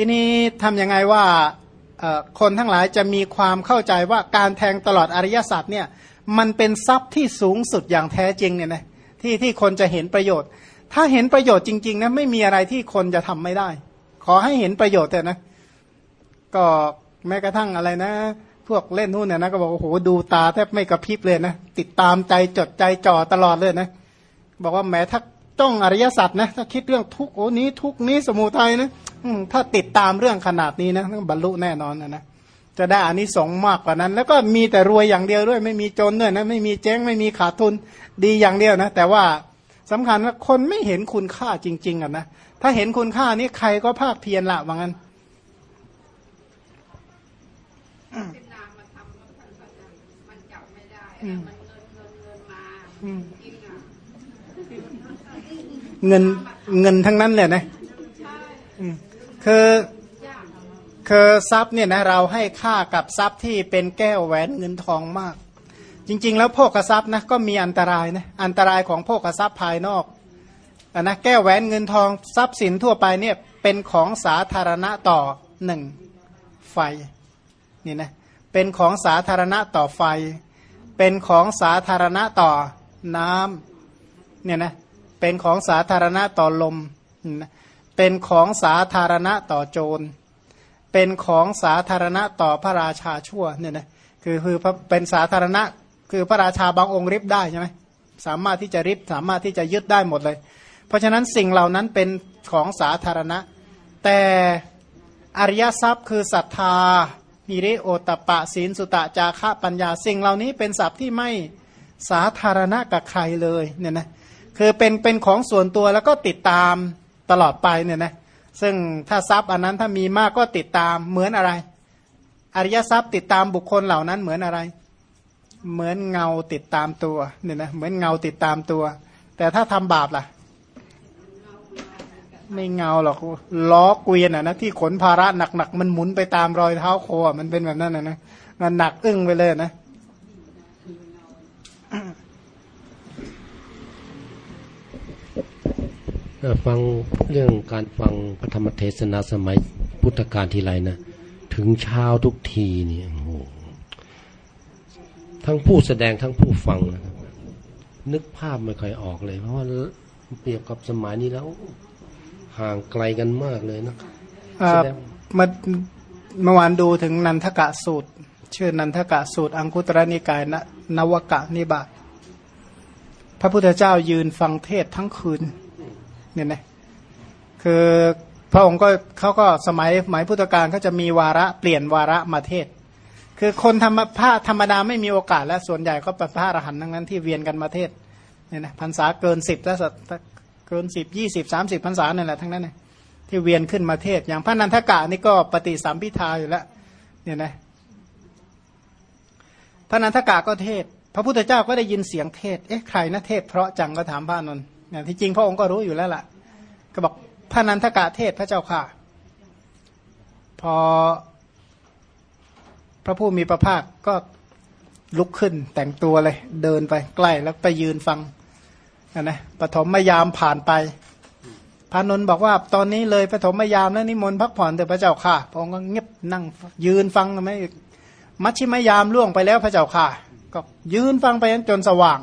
ทีนี้ทำยังไงว่าคนทั้งหลายจะมีความเข้าใจว่าการแทงตลอดอริยสัจเนี่ยมันเป็นทรัพย์ที่สูงสุดอย่างแท้จริงเนี่ยนะที่ที่คนจะเห็นประโยชน์ ถ้าเห็นประโยชน์จริงๆนะไม่มีอะไรที่คนจะทำไม่ได้ ขอให้เห็นประโยชน์แต่นะ ก็แม้กระทั่งอะไรนะ พวกเล่นนู่นเนี่ยนะก็บอกโอ้โหดูตาแทบไม่กระพริบเลยนะติดตามใจจดใจจ่อตลอดเลยนะ บอกว่าแม้ถ้าจ้องอริยสัจนะถ้าคิดเรื่องทุกโอ้นี้ทุกนี้สมุทัยนะ ถ้าติดตามเรื่องขนาดนี้นะต้องบรรลุแน่นอนนะนะจะได้อานิสงส์มากกว่านั้น แล้วก็มีแต่รวยอย่างเดียวด้วย ไม่มีจนด้วยนะไม่มีเจ๊งไม่มีขาดทุนดีอย่างเดียวนะ แต่ว่าสำคัญว่าคนไม่เห็นคุณค่าจริง ๆอะนะถ้าเห็นคุณค่านี้ใครก็ภาคเพียรละว่างั้นเงินเงินทั้งนั้นเลยนะ คือคือทรัพย์เนี่ยนะเราให้ค่ากับทรัพย์ที่เป็นแก้วแหวนเงินทองมาก จริง ๆ แล้วโภกทรัพย์นะก็มีอันตรายนะอันตรายของโภกทรัพย์ภายนอกอนนะแก้วแหวนเงินทองทรัพย์สินทั่วไปเนี่ยเป็นของสาธารณะต่อหนึ่งไฟนี่นะเป็นของสาธารณะต่อไฟ เป็นของสาธารณะต่อน้ำเนี่ยนะเป็นของสาธารณะต่อลมนะ เป็นของสาธารณะต่อโจร เป็นของสาธารณะต่อพระราชาชั่วเนี่ยนะคือคือเป็นสาธารณะคือพระราชาบางองค์ริบได้ใช่ไหมสามารถที่จะริบสามารถที่จะยึดได้หมดเลย เพราะฉะนั้นสิ่งเหล่านั้นเป็นของสาธารณะ แต่อริยทรัพย์คือศรัทธาหิริโอตปะศีลสุตะจาระปัญญา สิ่งเหล่านี้เป็นศัพท์ที่ไม่สาธารณะกับใครเลยเนี่ยนะคือเป็นเป็นของส่วนตัวแล้วก็ติดตาม ตลอดไปเนี่ยนะซึ่งถ้าทรัพย์อันนั้นถ้ามีมากก็ติดตามเหมือนอะไร อริยทรัพย์ติดตามบุคคลเหล่านั้นเหมือนอะไร เหมือนเงาติดตามตัวเนี่ยนะเหมือนเงาติดตามตัว แต่ถ้าทำบาปล่ะ ไม่เงาหรอกล้อเกวียนอะนะที่ขนภาระหนักๆมันหมุนไปตามรอยเท้าโคมันเป็นแบบนั้นนะนะมันหนักอึ้งไปเลยนะ ฟังเรื่องการฟังพระธรรมเทศนาสมัยพุทธกาลทีไรนะถึงเช้าทุกทีนี่โอ้โหทั้งผู้แสดงทั้งผู้ฟังนะนึกภาพไม่ค่อยออกเลย เพราะว่าเปรียบกับสมัยนี้แล้ว ห่างไกลกันมากเลยนะมาเมื่อวานดูถึงนันทกะสูตร ชื่อนันทกะสูตร อังคุตรนิกายนนวกะนิบาตพระพุทธเจ้ายืนฟังเทศทั้งคืน เนี่ยนะคือพระองค์ก็เขาก็สมัยสมัยพุทธกาลเขาจะมีวาระเปลี่ยนวาระมาเทศ คือคนธรรมพระธรรมดาไม่มีโอกาส และส่วนใหญ่ก็เป็นพระอรหันต์ทั้งนั้นที่เวียนกันมาเทศเนี่ยนะพรรษาเกินสิบแล้วเกินสิบยี่สิบสามสิบพรรษาเนี่ยแหละทั้งนั้นเนี่ยที่เวียนขึ้นมาเทศ อย่างพระนันทกะนี่ก็ปฏิสัมพิทาอยู่แล้วเนี่ยนะพระนันทกะก็เทศ พระพุทธเจ้าก็ได้ยินเสียงเทศ เอ๊ะใครนะเทศเพราะจังก็ถามพระนนท์ นี่ยที่จริงพระองค์ก็รู้อยู่แล้วล่ะ ก็บอกพระนันทกะเทศพระเจ้าค่ะ พอพระผู้มีพระภาคก็ลุกขึ้นแต่งตัวเลย เดินไปใกล้แล้วไปยืนฟังนะนะปฐมมยามผ่านไปพระนนท์บอกว่าตอนนี้เลยปฐมมยามแล้วนิมนต์พักผ่อนเถอะพระเจ้าค่ะพระองค์ก็เงียบนั่งยืนฟังทำไมมัชชิมยามล่วงไปแล้วพระเจ้าค่ะ ก็ยืนฟังไปจนสว่าง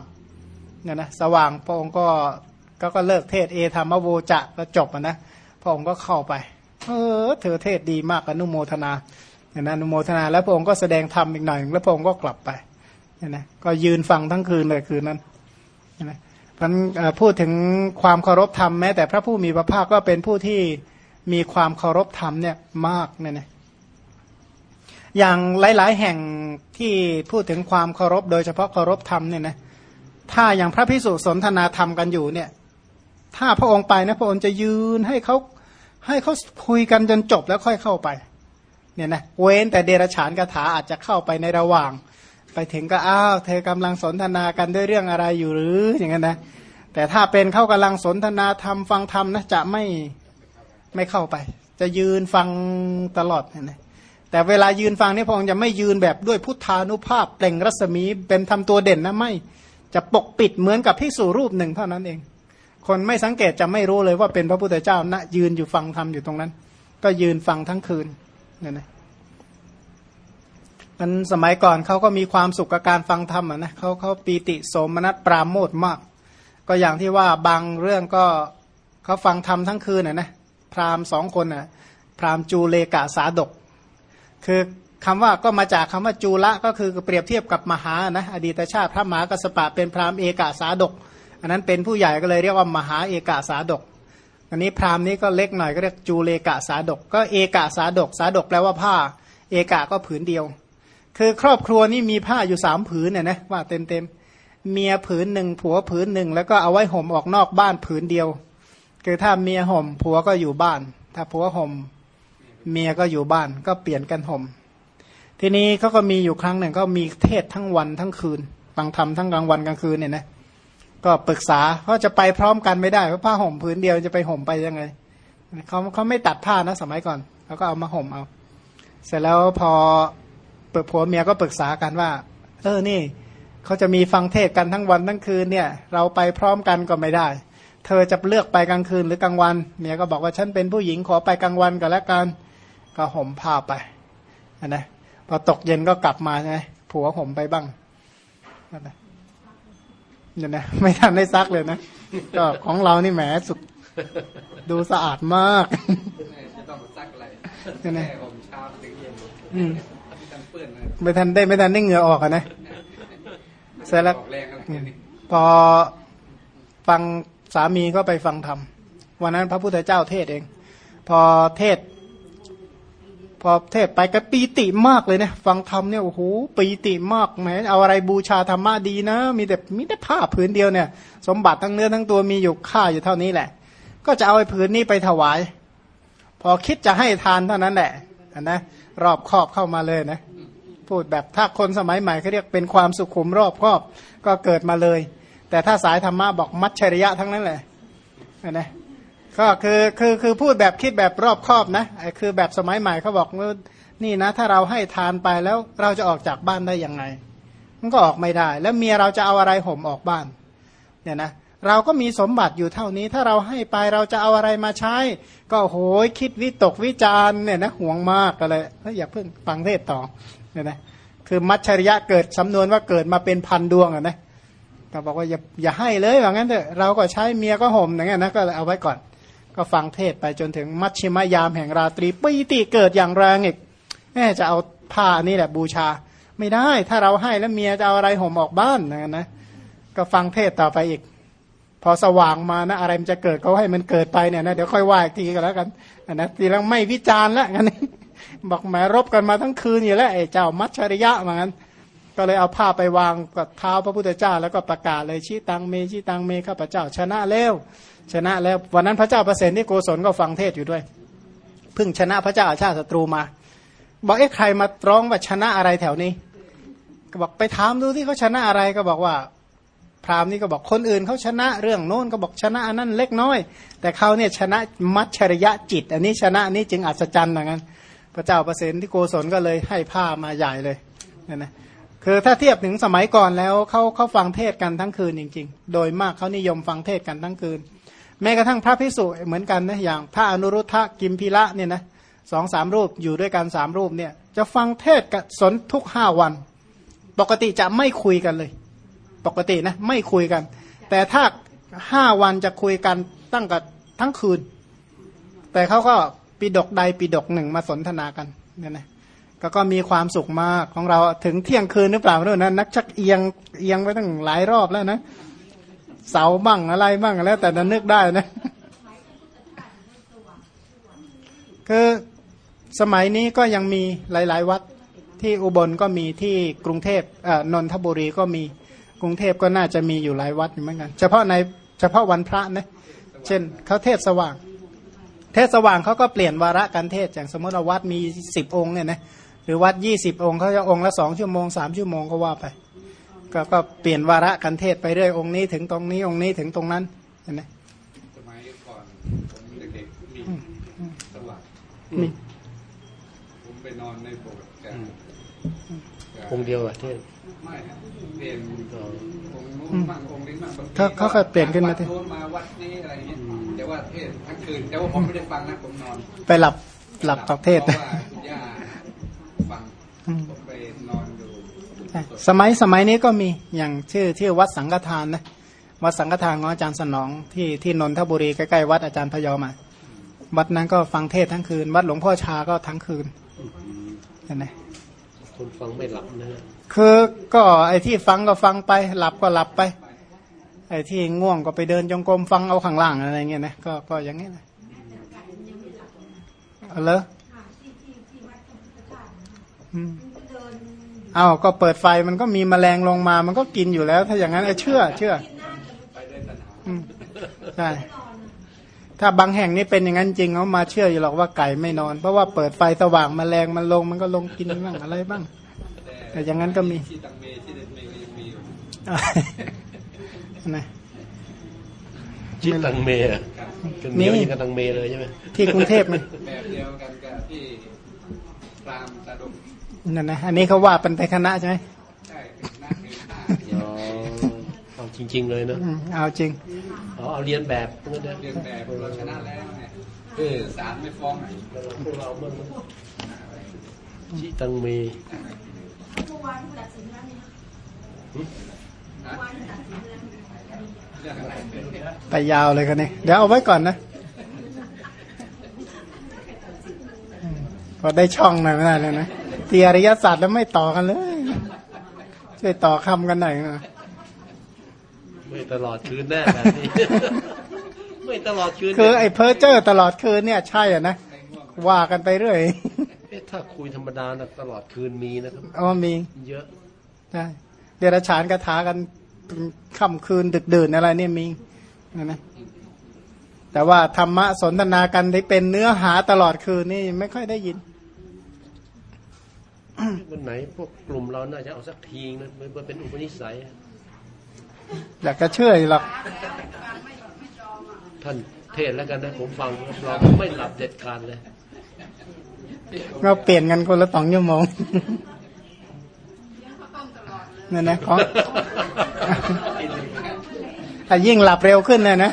เนี่ยนะสว่างพระองค์ก็ ก็ก็เลิกเทศเอธรรมโวจะก็จบนะพระองค์ก็เข้าไป เออ เธอเทศดีมากอนุโมทนาเนี่ยนะอนุโมทนา แล้วพระองค์ก็แสดงธรรมอีกหน่อยแล้วพระองค์ก็กลับไปเนี่ยนะก็ยืนฟังทั้งคืนเลยคืนนั้นเนี่ยนะมันพูดถึงความเคารพธรรมแม้แต่พระผู้มีพระภาคก็เป็นผู้ที่มีความเคารพธรรมเนี่ยมากเนี่ยนะอย่างหลาย ๆ แห่งที่พูดถึงความเคารพ โดยเฉพาะเคารพธรรมเนี่ยนะถ้าอย่างพระพิสุสนทนาธรรมกันอยู่เนี่ย ถ้าพระองค์ไปนะพระองค์จะยืนให้เขาให้เขาคุยกันจนจบแล้วค่อยเข้าไปเนี่ยนะเว้นแต่เดรฉานคาถาอาจจะเข้าไปในระหว่าง ไปถึงก็อ้าวเธอกำลังสนทนากันด้วยเรื่องอะไรอยู่หรืออย่างนั้นนะแต่ถ้าเป็นเขากำลังสนทนาธรรมฟังธรรมนะจะไม่ไม่เข้าไป จะยืนฟังตลอดนะแต่เวลายืนฟังนี่พระองค์จะไม่ยืนแบบด้วยพุทธานุภาพเปล่งรัศมีเป็นทำตัวเด่นนะไม่ จะปกปิดเหมือนกับพิสูรูปหนึ่งเท่านั้นเอง คนไม่สังเกตจะไม่รู้เลยว่าเป็นพระพุทธเจ้าณยืนอยู่ฟังธรรมอยู่ตรงนั้น ก็ยืนฟังทั้งคืนเนี่ยนะมันสมัยก่อนเขาก็มีความสุขกับการฟังธรรมนะเขาเขาปีติโสมนัสปราโมทย์มาก ก็อย่างที่ว่าบางเรื่องก็เขาฟังธรรมทั้งคืนอะนะพราหมณ์สองคนอะพราหมณ์จูเลกะสาดก คือคำว่าก็มาจากคำว่าจูละก็คือเปรียบเทียบกับมหานะอดีตชาติพระมหากัสสปะเป็นพราหมณ์เอกาสาดก อันนั้นเป็นผู้ใหญ่ก็เลยเรียกว่ามหาเอกาสาดก อันนี้พราหมณ์นี้ก็เล็กหน่อยก็เรียกจูเลกะสาดก ก็เอกาสาดก สาดกแปลว่าผ้า เอกะก็ผืนเดียว คือครอบครัวนี่มีผ้าอยู่สามผืนเนี่ยนะว่าเต็มเต็มๆเมียผืนหนึ่งผัวผืนหนึ่งแล้วก็เอาไว้ห่มออกนอกบ้านผืนเดียว คือถ้าเมียห่มผัวก็อยู่บ้าน ถ้าผัวห่มเมียก็อยู่บ้านก็เปลี่ยนกันห่ม ทีนี้เขาก็มีอยู่ครั้งหนึ่งก็มีเทศทั้งวันทั้งคืนฟังธรรมทั้งกลางวันกลางคืนเนี่ยนะ ก็ปรึกษาเขาะจะไปพร้อมกันไม่ได้เพราะผ้าห่มผืนเดียวจะไปห่มไปยังไงเขาเขาไม่ตัดผ้านะสมัยก่อนเขาก็เอามาห่มเอา เสร็จแล้วพอเปิดผัวเมียก็ปรึกษากันว่า เออนี่เขาจะมีฟังเทศกันทั้งวันทั้งคืนเนี่ย เราไปพร้อมกันก็ไม่ได้ เธอจะเลือกไปกลางคืนหรือกลางวันเมียก็บอกว่าฉันเป็นผู้หญิงขอไปกลางวันก็แล้วกันก็ห่มผ้าไปนะพอตกเย็นก็กลับมาใช่ไหมผัวห่มไปบ้างนั่นนะ เนี่ยนะไม่ทันได้ซักเลยนะก็ของเรานี่แหมสุดดูสะอาดมากจะต้องซักอะไรใช่ไหมแค่ผมเช้าถึงเย็นอืมที่ตันเปื้อนนะไม่ทันได้ไม่ทันได้เหงื่อออกอะนะเสร็จแล้วออกแรงอะไรอืมนี่พอฟังสามีก็ไปฟังธรรมวันนั้นพระพุทธเจ้าเทศเอง พอเทศ พอเทศไปก็ปีติมากเลยนะฟังธรรมเนี่ยโอ้โหปีติมากแหมเอาอะไรบูชาธรรมะดีนะ มีแต่มีแต่ผ้าผืนเดียวเนี่ย สมบัติทั้งเนื้อทั้งตัวมีอยู่ค่าอยู่เท่านี้แหละ ก็จะเอาไอ้ผืนนี้ไปถวาย พอคิดจะให้ทานเท่านั้นแหละนะรอบครอบเข้ามาเลยนะพูดแบบถ้าคนสมัยใหม่เขาเรียกเป็นความสุขุมรอบครอบก็เกิดมาเลย แต่ถ้าสายธรรมะบอกมัจฉริยะทั้งนั้นแหละอันนะ ก็คือคือคือพูดแบบคิดแบบรอบครอบนะไอ้คือแบบสมัยใหม่เขาบอกว่านี่นะ ถ้าเราให้ทานไปแล้วเราจะออกจากบ้านได้ยังไง มันก็ออกไม่ได้ แล้วเมียเราจะเอาอะไรห่มออกบ้านเนี่ยนะเราก็มีสมบัติอยู่เท่านี้ ถ้าเราให้ไปเราจะเอาอะไรมาใช้ ก็โหยคิดวิตกวิจาร์เนี่ยนะห่วงมากก็เลยอย่าเพิ่งฟังเทศต่อเนี่ยนะคือมัจฉริยะเกิดสำนวนว่าเกิดมาเป็นพันดวงอะนะก็บอกว่าอย่าอย่าให้เลยว่างั้นเถอะเราก็ใช้เมียก็ห่มอย่างเงี้ยนะก็เอาไว้ก่อน ก็ฟังเทศไปจนถึงมัชชิมยามแห่งราตรีปีติเกิดอย่างแรงอีกแม่จะเอาผ้านี่แหละบูชา ไม่ได้ ถ้าเราให้แล้วเมียจะเอาอะไรห่มออกบ้านนะนนะก็ฟังเทศต่อไปอีก พอสว่างมานะอะไรมันจะเกิดก็ให้มันเกิดไปเนี่ยนะเดี๋ยวค่อยว่าอีกทีก็แล้วกันนะทีหลังไม่วิจารณ์ละงั้นบอกแหมรบกันมาทั้งคืนอยู่แล้วไอ้เจ้ามัจฉริยะเหมือนกันก็เลยเอาผ้าไปวางกับเท้าพระพุทธเจ้า แล้วก็ประกาศเลยชี้ตังเมชี้ตังเมข้าพเจ้าชนะแล้ว ชนะแล้ววันนั้นพระเจ้าประเสนที่โกศลก็ฟังเทศอยู่ด้วยเพิ่งชนะพระเจ้าอาชาติศัตรูมา บอกเอ๊ะใครมาร้องว่าชนะอะไรแถวนี้ ก็บอกไปถามดูที่เขาชนะอะไรก็บอกว่า พราหมณ์นี่ก็บอกคนอื่นเขาชนะเรื่องโน้นก็บอกชนะอันนั้นเล็กน้อย แต่เขาเนี่ยชนะมัจฉริยะจิต อันนี้ชนะนนี้จึงอัศจรรย์อย่างนั้นพระเจ้าประเสนที่โกศลก็เลยให้ผ้ามาใหญ่เลยเนี่ยนะคือถ้าเทียบถึงสมัยก่อนแล้วเขาเขาฟังเทศกันทั้งคืนจริง ๆ โดยมากเขานิยมฟังเทศกันทั้งคืน แม้กระทั่งพระพิสุเหมือนกันนะอย่างพระอนุรุทธะกิมพิระเนี่ยนะสองสามรูปอยู่ด้วยกันสามรูปเนี่ยจะฟังเทศกันสนทุกห้าวัน ปกติจะไม่คุยกันเลย ปกตินะไม่คุยกัน แต่ถ้าห้าวันจะคุยกันตั้งกับทั้งคืน แต่เขาก็ปีดกใดปีดกหนึ่งมาสนทนากันเนี่ยนะก็ก็มีความสุขมากของเราถึงเที่ยงคืนหรือเปล่าไม่รู้นะนักชักเอียงเอียงไปตั้งหลายรอบแล้วนะ เสาบ้างอะไรบ้างแล้วแต่จะนึกได้นะ คือสมัยนี้ก็ยังมีหลาย ๆ วัดที่อุบลก็มีที่กรุงเทพเอ่อนนทบุรีก็มีกรุงเทพก็น่าจะมีอยู่หลายวัดอยู่เหมือนกัน เฉพาะในเฉพาะวันพระนะเช่นเขาเทศสว่าง เทศสว่างเขาก็เปลี่ยนวาระการเทศอย่างสมมติว่าวัดมีสิบองค์เนี่ยนะหรือวัดยี่สิบองค์เขาจะองค์ละสองชั่วโมงสามชั่วโมงก็ว่าไป ก็ก็เปลี่ยนวาระการเทศไปเรื่อยองค์นี้ถึงตรงนี้องค์นี้ถึงตรงนั้นเห็นไหมสมัยก่อนผมเด็กๆมีสว่างมีผมไปนอนในโบสถ์กันองค์เดียวอะเทศไม่ครับเปลี่ยนอ๋อองค์นู้นบ้างองค์นี้บ้างบงทีเขาเขาเคยเปลี่ยนขึ้นมาทีวัดโน้นมาวัดนี้อะไรเงี้ยแต่ว่าเทศทั้งคืนแต่ว่าผมไม่ได้ฟังนะผมนอน ไปหลับหลับตักเทศเพราะว่า สมัยสมัยนี้ก็มีอย่างชื่อที่วัดสังฆทานนะวัดสังฆทานของอาจารย์สนองที่ที่นนทบุรีใกล้ๆวัดอาจารย์พยอมอะวัดนั้นก็ฟังเทศทั้งคืน วัดหลวงพ่อชาก็ทั้งคืนเห็นไหมคนฟังไม่หลับนะฮะคือก็ไอ้ที่ฟังก็ฟังไป หลับก็หลับไป ไอ้ที่ง่วงก็ไปเดินจงกรมฟังเอาข้างล่างอะไรเงี้ยนะก็ก็อย่างนี้นะเอาเลยอืมเอาก็เปิดไฟมันก็มีแมลงลงมา มันก็กินอยู่แล้ว ถ้าอย่างนั้นเออเชื่อ เชื่ออืมใช่ถ้าบางแห่งนี่เป็นอย่างนั้นจริงเขามาเชื่ออยู่หรอกว่าไก่ไม่นอน เพราะว่าเปิดไฟสว่างแมลงมันลงมันก็ลงกินบ้างอะไรบ้าง แต่อย่างนั้นก็มีที่ตังเมที่เดนเมก็ยังมีอยู่นะจิตตังเมอะกันเหนียวอยังกับตังเมเลยใช่ไหมที่กรุงเทพมันแบบเดียวกันกับที่พรามตาดม นั่นนะอันนี้เขาว่าเป็นไปคณะใช่ไหมใช่นักเรียนห้าอ๋อเอาจริง ๆ เลยเนอะอืมเอาจริงอ๋อเอาเรียนแบบเพื่อนนะเรียนแบบเราชนะแล้วเนี่ยเออศาลไม่ฟ้องอะพวกเราเมื่อจิตตังเมเรื่องอะไรไปยาวเลยกันนี่เดี๋ยวเอาไว้ก่อนนะอืมพอได้ช่องหน่อยไม่ได้เลยนะ ทีอริยศาสตร์แล้วไม่ต่อกันเลย ช่วยต่อคำกันหน่อยนะไม่ตลอดคืนแน่แบบนี้ไม่ตลอดคืนคือไอ้เพอร์เจอร์ตลอดคืนเนี่ยใช่อะนะว่ากันไปเรื่อยเอ๊ะถ้าคุยธรรมดานะตลอดคืนมีนะครับเอามี เยอะใช่เดรัจฉานคาถากันค่ำคืนดึกดื่นอะไรเนี่ยมีนะนะแต่ว่าธรรมะสนทนากันที่เป็นเนื้อหาตลอดคืนนี่ไม่ค่อยได้ยิน วันไหนพวกกลุ่มเราน่าจะเอาสักทีนะมันเป็นอุปนิสัย อยากจะเชื่ออยู่หรอกท่านเทศแล้วกันนะผมฟังเราไม่หลับเด็ดขาดเลย เราเปลี่ยนกันคนละสองชั่วโมงนั่นนะของถ้ายิ่งหลับเร็วขึ้นเลยนะ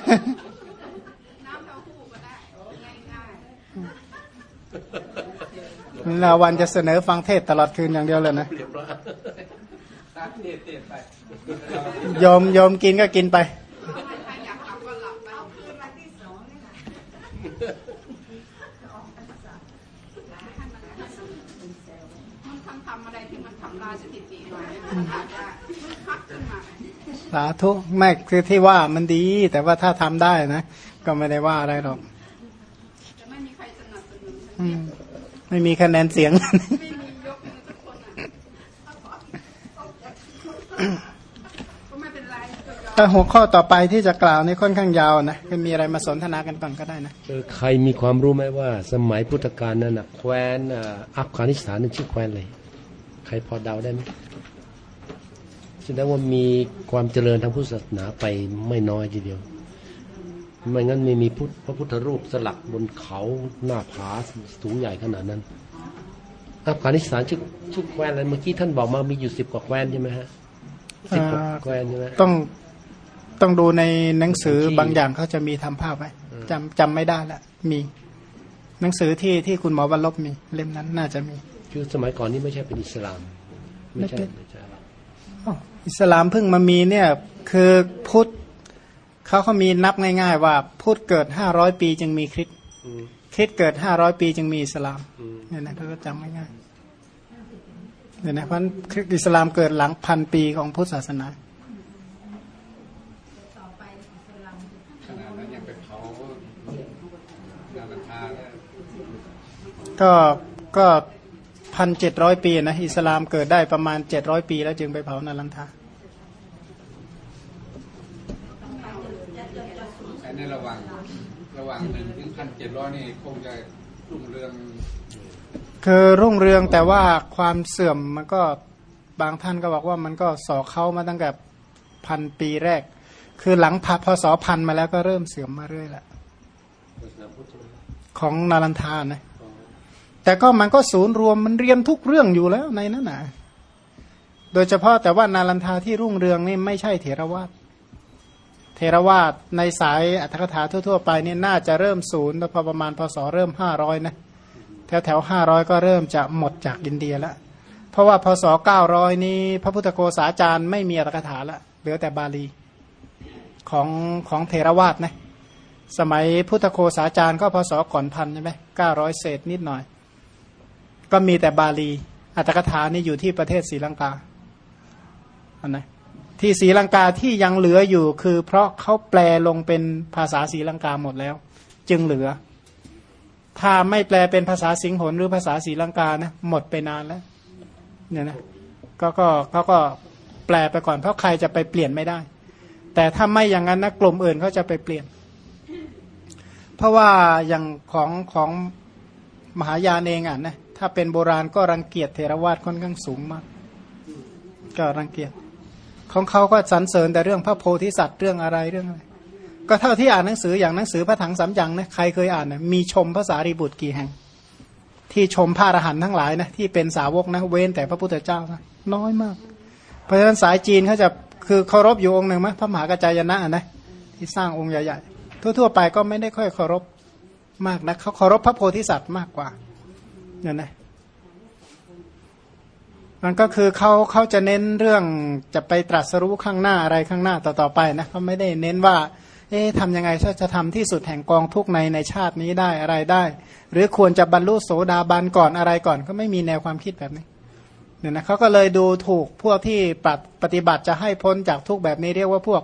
เราวันจะเสนอฟังเทศตลอดคืนอย่างเดียวเลยนะเรียบร้อยตาเทศเทศไปโยมโยมกินก็กินไปมันทำทำอะไรที่มันทำลายสถิติหน่อยมันอาจจะคึกคักขึ้นมาสาธุไม่คือที่ว่ามันดี แต่ว่าถ้าทำได้นะ ก็ไม่ได้ว่าอะไรหรอกจะไม่มีใครสนับสนุนอืม ไม่มีคะแนนเสียงไม่หัวข้อต่อไปที่จะกล่าวนี่ค่อนข้างยาวนะก็มีอะไรมาสนทนากันก่อนก็ได้นะเออใครมีความรู้ไหมว่า สมัยพุทธกาลนั้นนะแคว้นอัฟกานิสถานนั่นชื่อแคว้นอะไรใครพอเดาได้ไหมแสดงว่ามีความเจริญทางพุทธศาสนาไปไม่น้อยทีเดียว ไม่งั้นไม่มีพุทธพระพุทธรูปสลักบนเขาหน้าผาสูงใหญ่ขนาดนั้นอัฟกานิสถานชื่อชื่อแคว้นอะไรเมื่อกี้ท่านบอกมามีอยู่สิบกว่าแคว้นใช่ไหมฮะสิบกว่าอ่าแคว้นใช่ไหมต้องต้องดูในหนังสือบางอย่างเขาจะมีทำภาพไว้จำจำไม่ได้ละมี หนังสือที่ที่คุณหมอวันลบมี เล่มนั้นน่าจะมี คือสมัยก่อนนี่ไม่ใช่เป็นอิสลาม ไม่ใช่ไม่เป็นไม่ใช่อ้าวอิสลามเพิ่งมามีเนี่ย คือพุทธ เขาเขามีนับง่าย ๆ ว่าพุทธเกิดห้าร้อยปีจึงมีคริสต์อืมคริสต์เกิดห้าร้อยปีจึงมีอิสลามอืมเนี่ยนะเขาก็จำง่ายๆเนี่ยนะเพราะฉะนั้นคริสต์อิสลามเกิดหลังพันปีของพุทธศาสนาขนาดนั้นยังไปเผานาฬิกาแล้วก็ก็พันเจ็ดร้อยปีนะ อิสลามเกิดได้ประมาณเจ็ดร้อยปีแล้วจึงไปเผานาลันทา แต่ ในระหว่างระหว่างหนึ่งถึงพันเจ็ดร้อยนี่คงจะรุ่งเรือง คือรุ่งเรืองแต่ว่าความเสื่อมมันก็บางท่านก็บอกว่ามันก็สอเข้ามาตั้งแต่พันปีแรก คือหลังพพศพันมาแล้วก็เริ่มเสื่อมมาเรื่อยแหละของนาลันทานะแต่ก็มันก็ศูนย์รวมมันเรียนทุกเรื่องอยู่แล้วในนั้นนะโดยเฉพาะแต่ว่านาลันทาที่รุ่งเรืองนี่ไม่ใช่เถรวาท เทรวาทในสายอัตถกถาทั่วๆ ไปเนี่ยน่าจะเริ่มศูนย์แล้วพอประมาณพศเริ่มห้าร้อยนะแถวแถวห้าร้อยก็เริ่มจะหมดจากอินเดียแล้วเพราะว่าพศเก้าร้อยนี้ พระพุทธโกษาจารย์ไม่มีอัตถกถาละเหลือแต่บาลีของของเทรวาสนะสมัยพุทธโคสาจารย์ก็พศก่อนพันใช่ไหมเก้าร้อยเศษนิดหน่อย ก็มีแต่บาลี อัตถกถานี่อยู่ที่ประเทศศรีลังกาอันนะ ที่ศรีลังกาที่ยังเหลืออยู่ คือเพราะเขาแปลลงเป็นภาษาศรีลังกาหมดแล้ว จึงเหลือ ถ้าไม่แปลเป็นภาษาสิงหนหรือภาษาศรีลังกานะหมดไปนานแล้วเนี่ยนะก็ก็เขาก็แปลไปก่อนเพราะใครจะไปเปลี่ยนไม่ได้ แต่ถ้าไม่อย่างนั้นนะกลุ่มอื่นเขาจะไปเปลี่ยน เพราะว่าอย่างของของมหายานเองอะนะถ้าเป็นโบราณก็รังเกียจเทรวาสค่อนข้างสูงมาก ก็รังเกียจ ของเขาก็สรรเสริญแต่เรื่องพระโพธิสัตว์เรื่องอะไรเรื่องอะไร ก็เท่าที่อ่านหนังสืออย่างหนังสือพระถังสามยังนะใครเคยอ่านนะมีชมภาษารีบุตรกี่แห่ง ที่ชมพระอรหันต์ทั้งหลายนะที่เป็นสาวกนะเว้นแต่พระพุทธเจ้านะน้อยมาก เพราะฉะนั้นสายจีนเขาจะคือเคารพอยู่องค์หนึ่งไหมพระมหากระจายนะนะที่สร้างองค์ใหญ่ๆทั่วๆไปก็ไม่ได้ค่อยเคารพมากนะเขาเคารพพระโพธิสัตว์มากกว่าเนี่ยนะ มันก็คือเขาเขาจะเน้นเรื่องจะไปตรัสรู้ข้างหน้าอะไรข้างหน้าต่อๆไปนะเขาไม่ได้เน้นว่า เอ๊ะทำยังไงถ้าจะทำที่สุดแห่งกองทุกในในชาตินี้ได้อะไรได้ หรือควรจะบรรลุโสดาบันก่อนอะไรก่อน ก็ไม่มีแนวความคิดแบบนี้เนี่ยนะเขาก็เลยดูถูกพวกที่ปฏิบัติจะให้พ้นจากทุกแบบนี้เรียกว่าพวก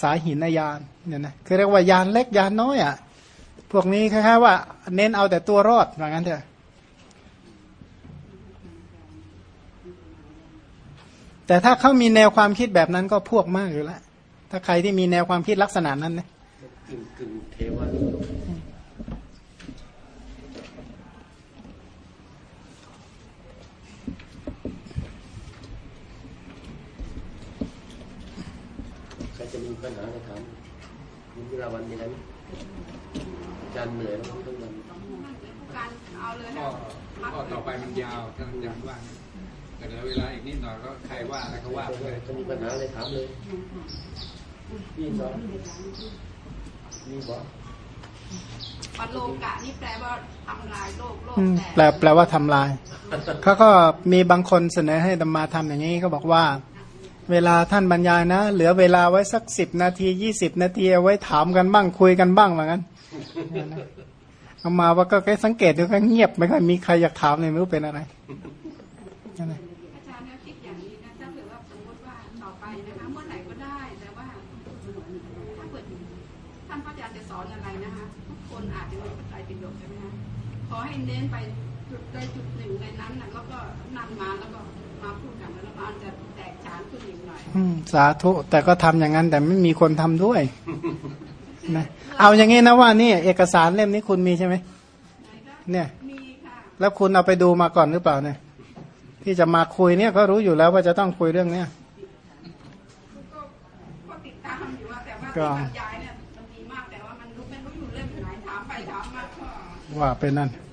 สายหินยานเนี่ยนะคือเรียกว่ายานเล็กยานน้อยอะพวกนี้คล้ายๆว่า เน้นเอาแต่ตัวรอดว่างั้นเถอะ แต่ถ้าเขามีแนวความคิดแบบนั้นก็พวกมากอยู่แล้วถ้าใครที่มีแนวความคิดลักษณะนั้นนะกึ่งกึ่งเทวานิยมใครจะมีปัญหาอะไรถามมีเวลาวันมีอะไรไหมอาจารย์เหนื่อยแล้วทั้งวันการเอาเลยก็นะก็ต่อไปมันยาวท่านอาจารย์ว่า แต่เหลือเวลาอีกนิดหน่อยก็ใครว่าอะไรก็ว่าไปเลยถ้ามีปัญหาอะไรถามเลยพี่สอนมีบอกปโลกะนี่แปลว่าทำลายโลกโลกอืมแต่แปลแปลว่าทำลายเขาก็มีบางคนเสนอให้ดมมาทำอย่างนี้เขาบอกว่า เวลาท่านบรรยายนะ เหลือเวลาไว้สักสิบนาทียี่สิบนาทีเอาไว้ถามกันบ้างคุยกันบ้างเหมือนกันเอามาว่าก็แค่สังเกตดูก็เงียบไม่ค่อยมีใครอยากถามเลยไม่รู้เป็นอะไร อให้เน้นไปจุดใดจุดหนึ่งในนั้นนะแล้วก็นำมาแล้วก็มาพูดกันแล้วมันจะแตกฉานขึ้นอีกหน่อยอืมสาธุแต่ก็ทำอย่างนั้น แต่ไม่มีคนทำด้วยนะเอาอย่างนี้นะว่านี่เอกสารเล่มนี้คุณมีใช่ไหมเนี่ยมีค่ะแล้วคุณเอาไปดูมาก่อนหรือเปล่าเนี่ย ที่จะมาคุยเนี่ยก็รู้อยู่แล้วว่าจะต้องคุยเรื่องเนี้ยก็ก็ติดตามอยู่ว่าแต่ว่าก็ที่บรรยายเนี่ยมันดีมากแต่ว่ามันรู้ไม่รู้อยู่เรื่องไหนถามไปถามมาก็ว่าเป็นนั่นอ้าว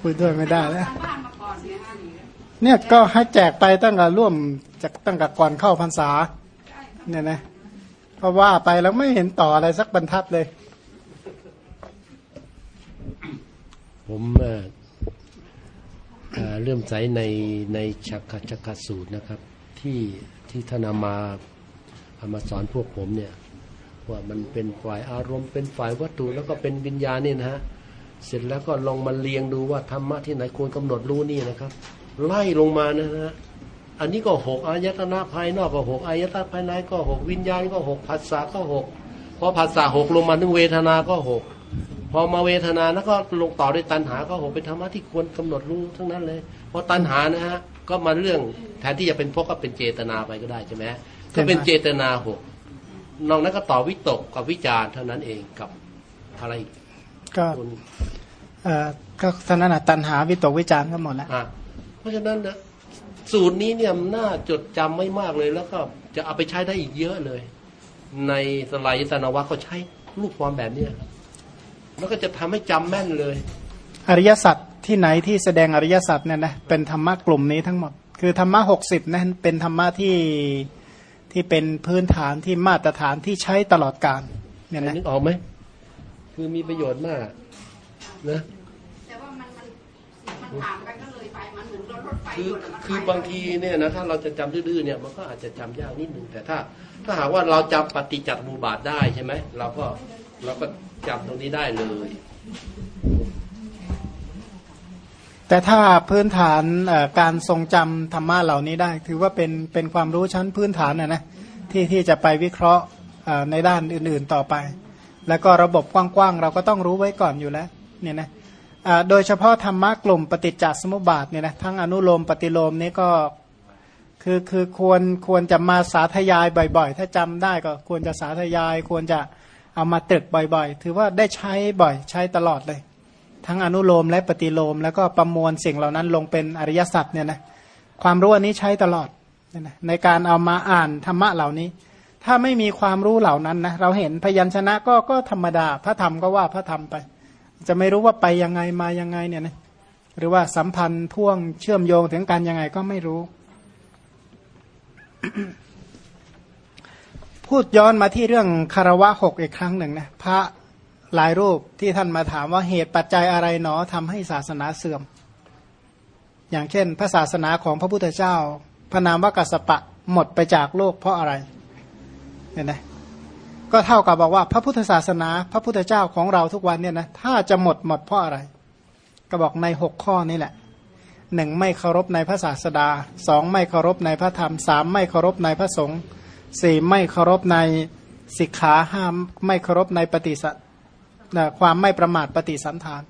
คุยด้วยไม่ได้แล้วทางบ้านมาก่อนเนี่ยฮะเนี่ยก็ให้แจกไปตั้งแต่ร่วมจากตั้งแต่ก่อนเข้าพรรษาใช่ครับเนี่ยนะเพราะว่าไปแล้วไม่เห็นต่ออะไรสักบรรทัดเลย ผมเอ่อเอ่อเริ่มใสในในชักกะชักกะสูตรนะครับ ที่ที่ท่านเอามาเอามาสอนพวกผมเนี่ย ว่ามันเป็นฝ่ายอารมณ์เป็นฝ่ายวัตถุแล้วก็เป็นวิญญาณนี่นะฮะ เสร็จแล้วก็ลองมาเรียงดูว่าธรรมะที่ไหนควรกำหนดรู้นี่นะครับ ไล่ลงมานะฮะอันนี้ก็หกอายตนะภายนอกก็หกอายตนะภายในก็หกวิญญาณก็หกภาษาก็หกพอภาษาหกลงมาถึงเวทนาก็หกพอมาเวทนาแล้วก็ลงต่อด้วยตัณหาก็หกเป็นธรรมะที่ควรกำหนดรู้ทั้งนั้นเลย เพราะตัณหานะฮะก็มาเรื่องแทนที่จะเป็นพวกก็เป็นเจตนาไปก็ได้ใช่ไหมก็เป็นเจตนาหกนอกนั้นก็ต่อวิตกกับวิจารเท่านั้นเองกับอะไรอีก ก็คุณเอ่อก็ท่านั้นนะตันหาวิตกวิจารณ์ก็หมดแล้วอะเพราะฉะนั้นนะสูตรนี้เนี่ยน่าจดจำไม่มากเลยแล้วก็จะเอาไปใช้ได้อีกเยอะเลย ในสลายยตนวัตก็ใช้รูปความแบบเนี้ยแล้วก็จะทำให้จำแม่นเลย อริยสัจที่ไหนที่แสดงอริยสัจเนี่ยนะเป็นธรรมะกลุ่มนี้ทั้งหมด คือธรรมะหกสิบนะเป็นธรรมะที่ที่เป็นพื้นฐานที่มาตรฐานที่ใช้ตลอดกาลเนี่ยนะนึกออกไหม คือมีประโยชน์มากนะมันผ่านไปก็เลยไปมันเหมือนรถรถไฟคือหยุดแล้วมันไปคือบางทีเนี่ยนะถ้าเราจะจำดื้อๆเนี่ยมันก็อาจจะจำยากนิดนึงแต่ถ้า ถ้าหากว่าเราจำปฏิจจสมุปบาทได้ใช่ไหมเราก็เราก็จำตรงนี้ได้เลย แต่ถ้าพื้นฐานเอ่อการทรงจำธรรมะเหล่านี้ได้ ถือว่าเป็นเป็นความรู้ชั้นพื้นฐานนะนะที่ที่จะไปวิเคราะห์เอ่อในด้านอื่น ๆต่อไป แล้วก็ระบบกว้างๆเราก็ต้องรู้ไว้ก่อนอยู่แล้วเนี่ยนะโดยเฉพาะธรรมะกลุ่มปฏิจจสมุปบาทเนี่ยนะทั้งอนุโลมปฏิโลมนี้ก็คือคือควรควรจะมาสาธยายบ่อยๆ ถ้าจำได้ก็ควรจะสาธยายควรจะเอามาตรึกบ่อยๆ ถือว่าได้ใช้บ่อยใช้ตลอดเลย ทั้งอนุโลมและปฏิโลม แล้วก็ประมวลสิ่งเหล่านั้นลงเป็นอริยสัจเนี่ยนะความรู้อันนี้ใช้ตลอดในการเอามาอ่านธรรมะเหล่านี้ ถ้าไม่มีความรู้เหล่านั้นนะเราเห็นพยัญชนะก็ก็ธรรมดา พระธรรมก็ว่าพระธรรมไป จะไม่รู้ว่าไปยังไงมายังไงเนี่ยนะหรือว่าสัมพันธ์พ่วงเชื่อมโยงถึงกันยังไงก็ไม่รู้ พูดย้อนมาที่เรื่องคารวะหกอีกครั้งหนึ่งนะพระหลายรูปที่ท่านมาถามว่าเหตุปัจจัยอะไรหนอทำให้ศาสนาเสื่อม อย่างเช่น พระศาสนาของพระพุทธเจ้า พระนามว่ากัสปะหมดไปจากโลกเพราะอะไร เห็นไหมก็เท่ากับบอกว่าพระพุทธศาสนา พระพุทธเจ้าของเราทุกวันเนี่ยนะถ้าจะหมดหมดเพราะอะไร ก็บอกในหกข้อนี่แหละหนึ่งไม่เคารพในพระศาสดาสองไม่เคารพในพระธรรมสามไม่เคารพในพระสงฆ์สี่ไม่เคารพในสิกขาห้ามไม่เคารพในปฏิสัตความไม่ประมาทปฏิสันฐาน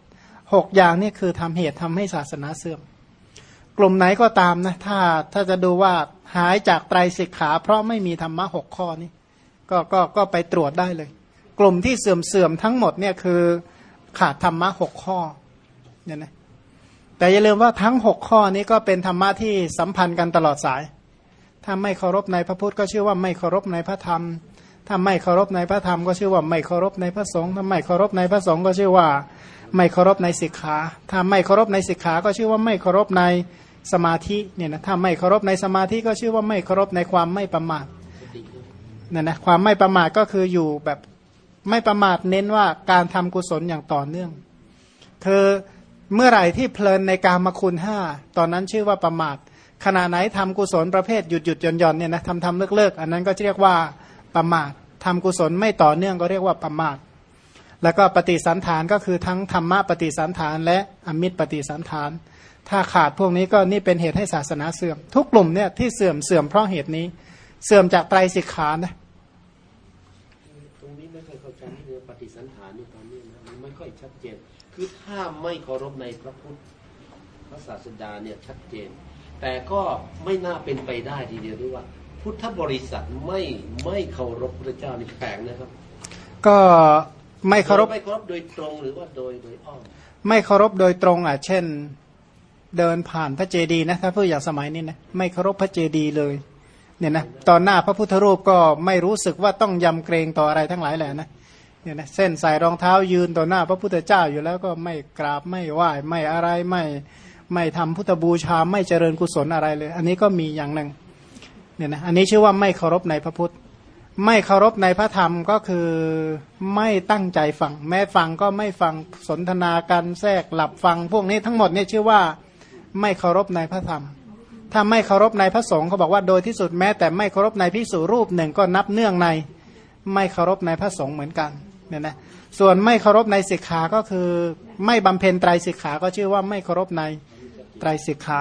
หกอย่างนี่คือทำเหตุทำให้ศาสนาเสื่อม กลุ่มไหนก็ตามนะถ้าถ้าจะดูว่าหายจากไตรสิกขา เพราะไม่มีธรรมะหกข้อนี้ ก็ก็ก็ไปตรวจได้เลย กลุ่มที่เสื่อมเสื่อมทั้งหมดเนี่ยคือขาดธรรมะหกข้อเนี่ยนะแต่อย่าลืมว่าทั้งหกข้อนี้ก็เป็นธรรมะที่สัมพันธ์กันตลอดสาย ถ้าไม่เคารพในพระพุทธก็ชื่อว่าไม่เคารพในพระธรรม ถ้าไม่เคารพในพระธรรมก็ชื่อว่าไม่เคารพในพระสงฆ์ ถ้าไม่เคารพในพระสงฆ์ก็ชื่อว่า ไม่เคารพในสิกขา ถ้าไม่เคารพในสิกขา ก็ชื่อว่าไม่เคารพในสมาธิเนี่ยนะ ถ้าไม่เคารพในสมาธิก็ชื่อว่าไม่เคารพในความไม่ประมาท เนี่ยนะความไม่ประมาทก็คืออยู่แบบไม่ประมาทเน้นว่าการทำกุศลอย่างต่อเนื่อง คือเมื่อไหร่ที่เพลินในการมคุณห้าตอนนั้นชื่อว่าประมาทขณะไหนทำกุศลประเภทหยุดหยุดหย่อนหย่อนเนี่ยนะทำทำเลิกเลิกอันนั้นก็เรียกว่าประมาททำกุศลไม่ต่อเนื่องก็เรียกว่าประมาทแล้วก็ปฏิสันฐานก็คือทั้งธรรมะปฏิสันฐาน และอมิตรปฏิสันฐาน ถ้าขาดพวกนี้ก็นี่เป็นเหตุให้ศาสนาเสื่อม ทุกกลุ่มเนี่ยที่เสื่อมเสื่อมเพราะเหตุนี้ เสื่อมจากไตรสิกขานะตรงนี้ไม่ค่อยเข้าใจที่เรื่องปฏิสันฐานนี่ตอนนี้นะมันไม่ค่อยชัดเจน คือถ้าไม่เคารพในพระพุทธพระศาสดาเนี่ยชัดเจน แต่ก็ไม่น่าเป็นไปได้ทีเดียวด้วยว่า พุทธบริษัทไม่ไม่เคารพพระเจ้านี่แปลกนะครับ ก็ไม่เคารพไม่เคารพโดยตรงหรือว่าโดยโดยอ้อมไม่เคารพโดยตรงอะ เช่น เดินผ่านพระเจดีย์นะถ้าพูดอย่างสมัยนี้นะไม่เคารพพระเจดีย์เลย เนี่ยนะตอนหน้าพระพุทธรูปก็ไม่รู้สึกว่าต้องยำเกรงต่ออะไรทั้งหลายแหละนะเนี่ยนะเส้นใส่รองเท้ายืนต่อหน้า พระพุทธเจ้าอยู่แล้วก็ไม่กราบไม่ไหว้ไม่อะไรไม่ไม่ทำพุทธบูชาไม่เจริญกุศลอะไรเลย อันนี้ก็มีอย่างหนึ่งเนี่ยนะอันนี้ชื่อว่าไม่เคารพในพระพุทธ ไม่เคารพในพระธรรมก็คือไม่ตั้งใจฟัง แม้ฟังก็ไม่ฟังสนทนากันแทรกหลับฟัง พวกนี้ทั้งหมดเนี่ยชื่อว่าไม่เคารพในพระธรรม ถ้าไม่เคารพในพระสงฆ์เขาบอกว่าโดยที่สุดแม้แต่ไม่เคารพในพิสูรูปหนึ่งก็นับเนื่องใน ไม่เคารพในพระสงฆ์เหมือนกันเนี่ยนะส่วนไม่เคารพในสิกขาก็คือ ไม่บำเพ็ญไตรสิกขาก็ชื่อว่าไม่เคารพในไตรสิกขา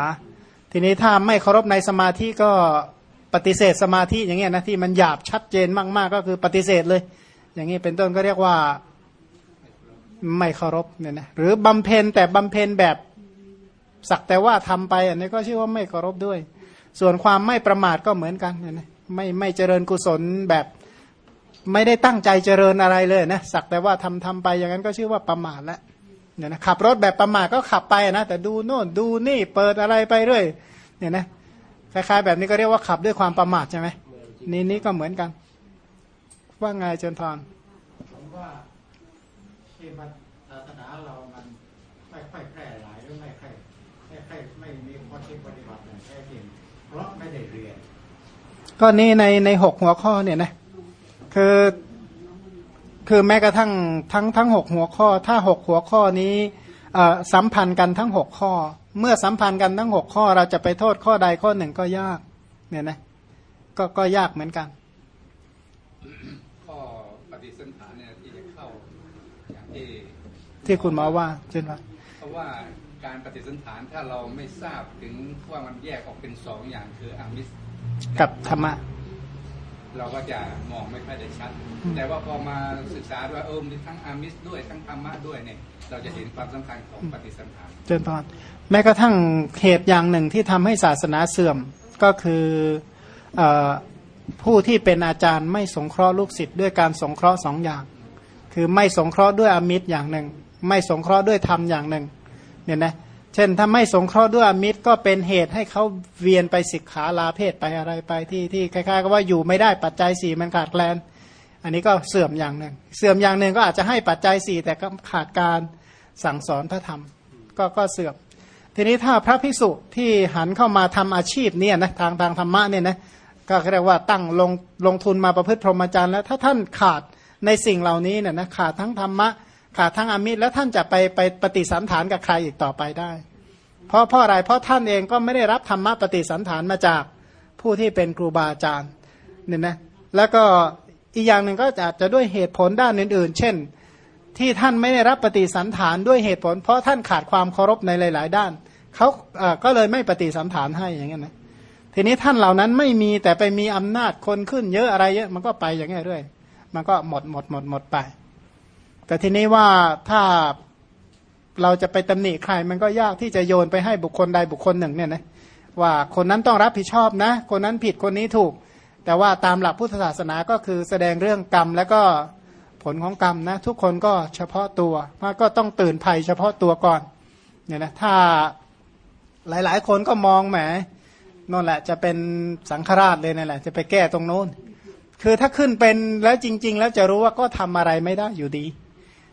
ทีนี้ถ้าไม่เคารพในสมาธิก็ปฏิเสธสมาธิอย่างเงี้ยนะที่มันหยาบชัดเจนมากๆก็คือปฏิเสธเลย อย่างนี้เป็นต้นก็เรียกว่าไม่เคารพเนี่ยนะหรือบำเพ็ญแต่บำเพ็ญแบบ สักแต่ว่าทำไปอันนี้ก็ชื่อว่าไม่เคารพด้วย ส่วนความไม่ประมาทก็เหมือนกันเนี่ยนะไม่ไม่เจริญกุศลแบบไม่ได้ตั้งใจเจริญอะไรเลยนะสักแต่ว่าทำทำไปอย่างนั้นก็ชื่อว่าประมาทแล้วเนี่ยนะขับรถแบบประมาทก็ขับไปนะแต่ดูโน่นดูนี่เปิดอะไรไปเรื่อยเนี่ยนะคล้ายๆแบบนี้ก็เรียกว่าขับด้วยความประมาทใช่ไหมนี่นี่ก็เหมือนกัน ว่าไงเจนทรผมว่าที่มันศาสนาเรา เพราะไม่ได้เรียน ก็นี่ในในหกหัวข้อเนี่ยนะคือคือแม้กระทั่งทั้งทั้งหกหัวข้อ ถ้าหกหัวข้อนี้เอ่อสัมพันธ์กันทั้งหกข้อ เมื่อสัมพันธ์กันทั้งหกข้อ เราจะไปโทษข้อใดข้อหนึ่งก็ยาก เนี่ยนะก็ก็ยากเหมือนกันข้อปฏิสันฐานเนี่ยที่จะเข้าอย่างที่ที่คุณหมอว่าเช่นว่าเพราะว่า การปฏิสันฐานถ้าเราไม่ทราบถึงว่ามันแยกออกเป็นสองอย่างคืออามิสกับธรรมะ เราก็จะมองไม่ค่อยได้ชัดอืมแต่ว่าพอมาศึกษาด้วยเออมีทั้งอามิสด้วยทั้งธรรมะด้วยเนี่ยเราจะเห็นความสำคัญของปฏิสันฐานเจนพรแม้กระทั่งเหตุอย่างหนึ่งที่ทำให้ศาสนาเสื่อมก็คือเออผู้ที่เป็นอาจารย์ไม่สงเคราะห์ลูกศิษย์ด้วยการสงเคราะห์สองอย่าง คือไม่สงเคราะห์ด้วยอมิตรอย่างหนึ่ง ไม่สงเคราะห์ด้วยธรรมอย่างหนึ่ง เนี่ยนะเช่นถ้าไม่สงเคราะห์ด้วยอมิตรก็เป็นเหตุให้เขาเวียนไปสิกขาลาเพศไปอะไรไปที่ที่คล้ายๆกับว่าอยู่ไม่ได้ปัจจัยสี่มันขาดแคลน อันนี้ก็เสื่อมอย่างหนึ่ง เสื่อมอย่างหนึ่งก็อาจจะให้ปัจจัยสี่แต่ก็ขาดการสั่งสอนพระธรรม ก็ก็เสื่อมทีนี้ถ้าพระภิกษุที่หันเข้ามาทำอาชีพเนี่ยนะทางทางธรรมะเนี่ยนะก็เรียกว่าตั้งลงลงทุนมาประพฤติพรหมจรรย์แล้วถ้าท่านขาดในสิ่งเหล่านี้เนี่ยนะขาดทั้งธรรมะ ขาดทั้งอมิตรแล้วท่านจะไปไปปฏิสันฐานกับใครอีกต่อไปได้ เพราะเพราะอะไรเพราะท่านเองก็ไม่ได้รับธรรมะปฏิสันฐานมาจากผู้ที่เป็นครูบาอาจารย์เนี่ยนะแล้วก็อีกอย่างหนึ่งก็อาจจะด้วยเหตุผลด้านอื่น ๆ เช่น ที่ท่านไม่ได้รับปฏิสันฐานด้วยเหตุผล เพราะท่านขาดความเคารพในหลาย ๆ ด้านเขาเออก็เลยไม่ปฏิสันฐานให้อย่างเงี้ยนะทีนี้ท่านเหล่านั้นไม่มีแต่ไปมีอำนาจคนขึ้นเยอะอะไรเยอะมันก็ไปอย่างเงี้ยเรื่อยมันก็หมดหมดหมดหมดไป แต่ทีนี้ว่าถ้าเราจะไปตำหนิใคร มันก็ยากที่จะโยนไปให้บุคคลใดบุคคลหนึ่งเนี่ยนะว่าคนนั้นต้องรับผิดชอบนะ คนนั้นผิดคนนี้ถูก แต่ว่าตามหลักพุทธศาสนาก็คือแสดงเรื่องกรรม แล้วก็ผลของกรรมนะ ทุกคนก็เฉพาะตัวมันก็ต้องตื่นภัยเฉพาะตัวก่อนเนี่ยนะถ้าหลายๆ คนก็มองแหมนั่นแหละจะเป็นสังฆราชเลยนั่นแหละ จะไปแก้ตรงโน้น คือถ้าขึ้นเป็นแล้วจริง ๆ แล้วจะรู้ว่าก็ทำอะไรไม่ได้อยู่ดี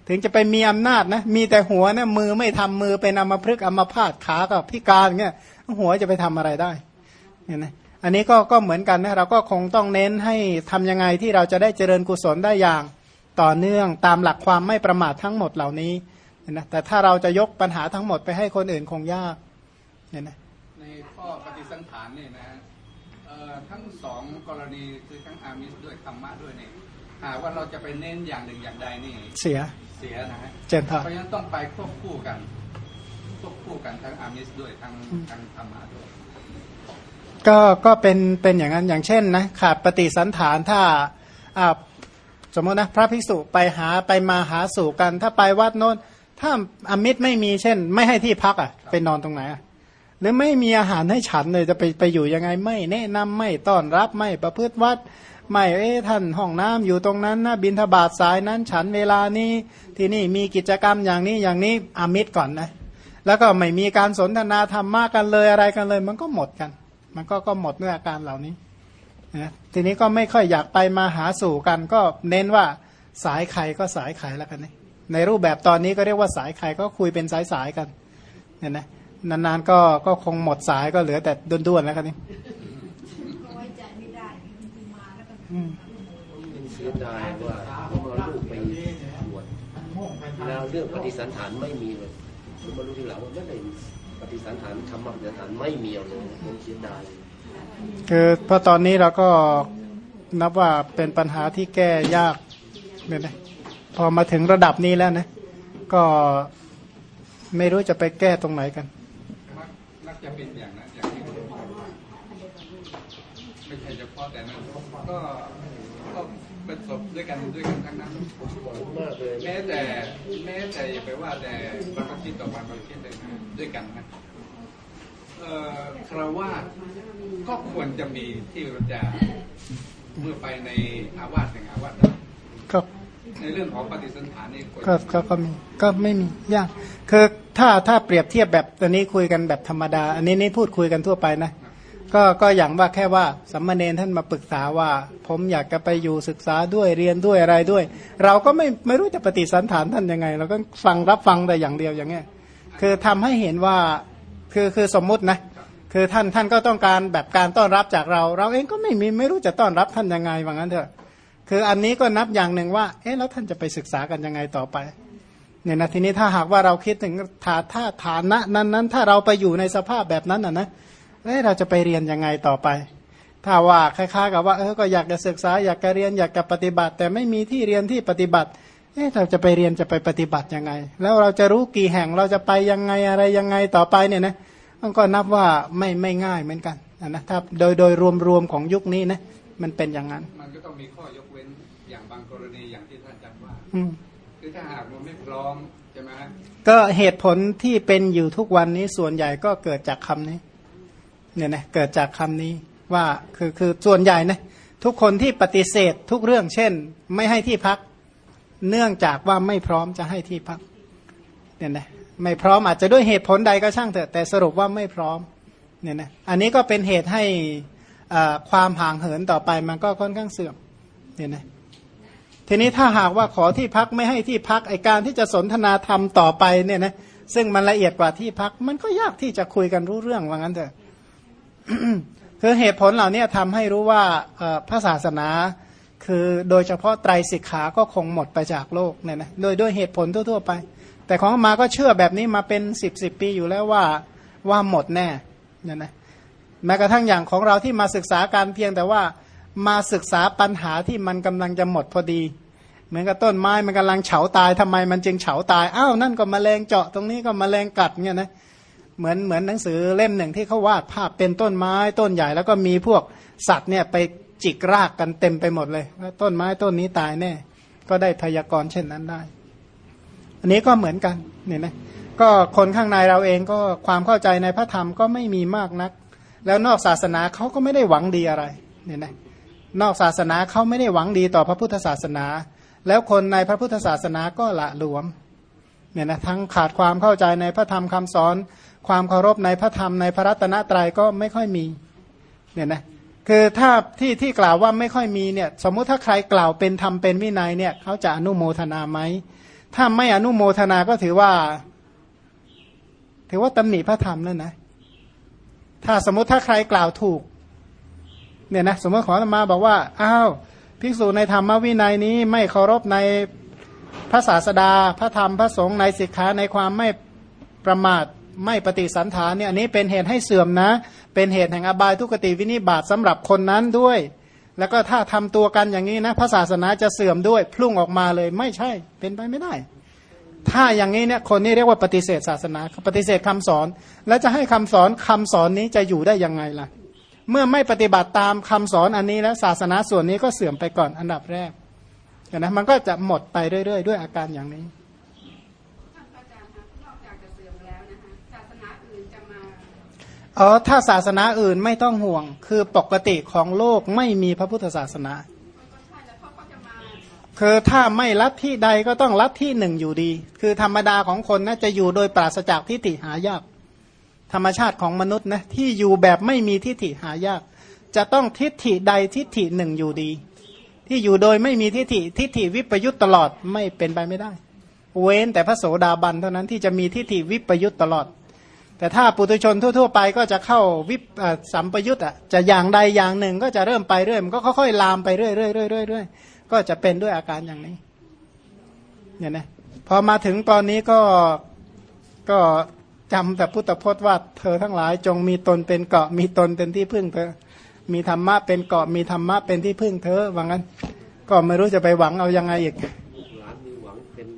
ถึงจะไปมีอำนาจนะ มีแต่หัวนะมือไม่ทำมือเป็นอัมพฤกษ์อัมพาตขากับพิการเงี้ยหัวจะไปทำอะไรได้เนี่ยนะอันนี้ก็ก็เหมือนกันนะเราก็คงต้องเน้นให้ทำยังไงที่เราจะได้เจริญกุศลได้อย่างต่อเนื่องตามหลักความไม่ประมาททั้งหมดเหล่านี้นะแต่ถ้าเราจะยกปัญหาทั้งหมดไปให้คนอื่นคงยากเนี่ยนะในข้อปฏิสันฐานเนี่ยนะเอ่อทั้งสองกรณีคือทั้งอามิสด้วยธรรมะด้วยเนี่ยหากว่าเราจะไปเน้นอย่างหนึ่งอย่างใดนี่เสียเสียนะฮะเจนพอเพราะฉะนั้นต้องไปควบคู่กัน ควบคู่กันทั้งอามิสด้วยทั้งทั้งธรรมะด้วยก็ก็เป็นเป็นอย่างนั้นอย่างเช่นนะขาดปฏิสันฐานถ้าอ่าสมมตินะพระภิกษุไปหาไปมาหาสู่กัน ถ้าไปวัดโน้นถ้าอมิตรไม่มีเช่น ไม่ให้ที่พักอะไปนอนตรงไหนอะหรือไม่มีอาหารให้ฉันเลยจะไปไปอยู่ยังไงไม่แนะนำไม่ต้อนรับไม่ประพฤติวัด ไม่เอ้ท่านห้องน้ำอยู่ตรงนั้นนะบินทบาทสายนั้น ฉันเวลานี้ที่นี่มีกิจกรรมอย่างนี้อย่างนี้อมิตรก่อนนะแล้วก็ไม่มีการสนทนาธรรมะกันเลยอะไรกันเลย มันก็หมดกัน มันก็ก็หมดเมื่ออาการเหล่านี้นะทีนี้ก็ไม่ค่อยอยากไปมาหาสู่กัน ก็เน้นว่าสายใครก็สายใครแล้วกันนี่ในรูปแบบตอนนี้ก็เรียกว่าสายใครก็คุยเป็นสายสายๆกันเนี่ยนะนานๆก็ก็คงหมดสายก็เหลือแต่ด้วนๆแล้วกันนี่ ก็ไว้ใจไม่ได้บางทีมาแล้วก็ อืม เสียดายว่าผมเอาลูกไปบวชมันมุ่งไปทางแล้วเรื่องปฏิสันฐานไม่มีเลยผมมารู้ทีหลังว่าไม่ได้ปฏิสันฐานธรรมะปฏิสันฐานไม่มีเอาเลยผมเสียดายคือเพราะตอนนี้เราก็นับว่าเป็นปัญหาที่แก้ยากเนี่ยนะพอมาถึงระดับนี้แล้วนะ ก็ไม่รู้จะไปแก้ตรงไหนกันมักมักจะเป็นอย่างนั้นอย่างที่ผมบอกไม่ใช่เฉพาะแต่ นั้นก็ก็ประสบด้วยกันด้วยกันทั้งนั้นหวังมากเลยแม้แต่แม้แต่อย่าไปว่าแต่บางคิดต่อบางคิดเลยนะด้วยกันนะเอ่อคราวาสก็ควรจะมีที่เราจะเมื่อไปในอาวาสหนึ่งอาวาสหนึ่งก็ในเรื่องของปฏิสันฐานนี่ควรก็ก็ก็มีก็ไม่มียากคือถ้าถ้าเปรียบเทียบแบบตอนนี้คุยกันแบบธรรมดา อันนี้นี่พูดคุยกันทั่วไปนะ ก็ก็อย่างว่าแค่ว่าสัมมาเนนท่านมาปรึกษาว่า ผมอยากจะไปอยู่ศึกษาด้วยเรียนด้วยอะไรด้วย เราก็ไม่ไม่รู้จะปฏิสันฐานท่านยังไง เราก็ฟังรับฟังแต่อย่างเดียวอย่างเงี้ยคือทำให้เห็นว่าคือคือสมมุตินะคือท่านท่านก็ต้องการแบบการต้อนรับจากเรา เราเองก็ไม่มีไม่รู้จะต้อนรับท่านยังไงว่างั้นเถอะ คืออันนี้ก็นับอย่างหนึ่งว่าเอ๊ะแล้วท่านจะไปศึกษากันยังไงต่อไปเนี่ยนะทีนี้ถ้าหากว่าเราคิดถึงฐานถ้าฐานะนั้นนั้นถ้าเราไปอยู่ในสภาพแบบนั้นนะนะ เอ้ยเราจะไปเรียนยังไงต่อไป ถ้าว่าคล้ายๆกับว่าเออก็อยากจะศึกษาอยากจะเรียนอยากจะปฏิบัติ แต่ไม่มีที่เรียนที่ปฏิบัติเอ๊ะเราจะไปเรียนจะไปปฏิบัติยังไง แล้วเราจะรู้กี่แห่งเราจะไปยังไงอะไรยังไงต่อไปเนี่ยนะมันก็นับว่าไม่ไม่ง่ายเหมือนกันนะถ้าโดยโดยรวมๆของยุคนี้นะมันเป็นอย่างนั้น มันก็ต้องมีข้อยกเว้นอย่างบางกรณีอย่างที่ท่านอาจารย์ว่าอืมคือถ้าหากมันไม่พร้อมใช่ไหมฮะก็เหตุผลที่เป็นอยู่ทุกวันนี้ส่วนใหญ่ก็เกิดจากคำนี้ เนี่ยนะเกิดจากคำนี้ว่าคือคือส่วนใหญ่นะทุกคนที่ปฏิเสธทุกเรื่องเช่น ไม่ให้ที่พัก เนื่องจากว่าไม่พร้อมจะให้ที่พักเนี่ยนะไม่พร้อมอาจจะด้วยเหตุผลใดก็ช่างเถอะแต่สรุปว่าไม่พร้อมเนี่ยนะอันนี้ก็เป็นเหตุให้อ่าความห่างเหินต่อไปมันก็ค่อนข้างเสื่อมเนี่ยนะทีนี้ถ้าหากว่าขอที่พักไม่ให้ที่พักไอการที่จะสนทนาธรรมต่อไปเนี่ยนะซึ่งมันละเอียดกว่าที่พัก มันก็ยากที่จะคุยกันรู้เรื่องว่างั้นเถอะ คือเหตุผลเหล่านี้ทำให้รู้ว่าพระศาสนา คือโดยเฉพาะไตรสิกขาก็คงหมดไปจากโลกเนี่ยนะโดยด้วยเหตุผลทั่วๆไป แต่ของมาก็เชื่อแบบนี้มาเป็นสิบสิบปีอยู่แล้วว่าว่าหมดแน่เนี่ยนะแม้กระทั่งอย่างของเราที่มาศึกษาการเพียงแต่ว่ามาศึกษาปัญหาที่มันกำลังจะหมดพอดี เหมือนกับต้นไม้มันกำลังเฉาตายทำไมมันจึงเฉาตายอ้าวนั่นก็มแมลงเจาะตรงนี้ก็มแมลงกัดเนี่ยนะ เหมือนเหมือนหนังสือเล่มหนึ่งที่เขาวาดภาพเป็นต้นไม้ต้นใหญ่ แล้วก็มีพวกสัตว์เนี่ยไปจิกรากกันเต็มไปหมดเลยว่าต้นไม้ต้นนี้ตายแน่ ก็ได้พยากรณ์เช่นนั้นได้ อันนี้ก็เหมือนกันเนี่ยนะก็คนข้างในเราเองก็ความเข้าใจในพระธรรมก็ไม่มีมากนัก แล้วนอกศาสนาเขาก็ไม่ได้หวังดีอะไรเนี่ยนะนอกศาสนาเขาไม่ได้หวังดีต่อพระพุทธศาสนา แล้วคนในพระพุทธศาสนาก็ละหลวมเนี่ยนะทั้งขาดความเข้าใจในพระธรรมคำสอน ความเคารพในพระธรรมในพระรัตนตรัยก็ไม่ค่อยมีเนี่ยนะคือถ้าที่ที่กล่าวว่าไม่ค่อยมีเนี่ยสมมุติถ้าใครกล่าวเป็นธรรมเป็นวินัยเนี่ยเขาจะอนุโมทนาไหมถ้าไม่อนุโมทนาก็ถือว่า ถือว่าตำหนิพระธรรมแล้วนะ ถ้าสมมติถ้าใครกล่าวถูก เนี่ยนะสมมติขอมาบอกว่าอ้าวภิกษุในธรรมวินัยนี้ไม่เคารพในพระศาสดา พระธรรมพระสงฆ์ในสิกขาในความไม่ประมาท ไม่ปฏิสันฐานเนี่ยอันนี้เป็นเหตุให้เสื่อมนะ เป็นเหตุแห่งอบายทุกติวินิบาตสำหรับคนนั้นด้วย แล้วก็ถ้าทำตัวกันอย่างนี้นะพระศาสนาจะเสื่อมด้วยพลุ่งออกมาเลยไม่ใช่เป็นไปไม่ได้ ถ้าอย่างนี้เนี่ยคนนี้เรียกว่าปฏิเสธศาสนาปฏิเสธคำสอน แล้วจะให้คำสอนคำสอนนี้จะอยู่ได้ยังไงล่ะ เมื่อไม่ปฏิบัติตามคำสอนอันนี้แล้วศาสนาส่วนนี้ก็เสื่อมไปก่อนอันดับแรกเห็นะมันก็จะหมดไปเรื่อย ๆ ด้วยอาการอย่างนี้ อ๋อถ้าศาสนาอื่นไม่ต้องห่วง คือปกติของโลกไม่มีพระพุทธศาสนา คือถ้าไม่ลัทธิใดก็ต้องลัทธิหนึ่งอยู่ดี คือธรรมดาของคนนะจะอยู่โดยปราศจากทิฏฐิหายาก ธรรมชาติของมนุษย์นะที่อยู่แบบไม่มีทิฏฐิหายาก จะต้องทิฏฐิใดทิฏฐิหนึ่งอยู่ดี ที่อยู่โดยไม่มีทิฏฐิทิฏฐิวิปยุตตลอดไม่เป็นไปไม่ได้ เว้นแต่พระโสดาบันเท่านั้นที่จะมีทิฏฐิวิปยุตตลอด แต่ถ้าปุถุชนทั่ว ๆ ไปก็จะเข้าวิปสัมปยุตอะจะอย่างใดอย่างหนึ่งก็จะเริ่มไปเรื่อยมันก็ค่อยๆลามไปเรื่อยๆเรื่อยๆเรื่อยๆก็จะเป็นด้วยอาการอย่างนี้เนี่ยนะพอมาถึงตอนนี้ก็ก็จำแต่พุทธพจน์ว่าเธอทั้งหลายจงมีตนเป็นเกาะมีตนเป็นที่พึ่งเธอ มีธรรมะเป็นเกาะมีธรรมะเป็นที่พึ่งเธอว่างั้น ก็ไม่รู้จะไปหวังเอายังไงอีก ลูกหลานมีหวังเป็น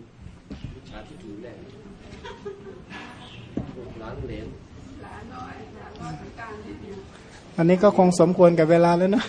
วิชาที่ถูกแน่ลูกหลานเหลน หลานน้อยหลานน้อยเหมือนกันเนี่ย อันนี้ก็คงสมควรกับเวลาแล้วเนะ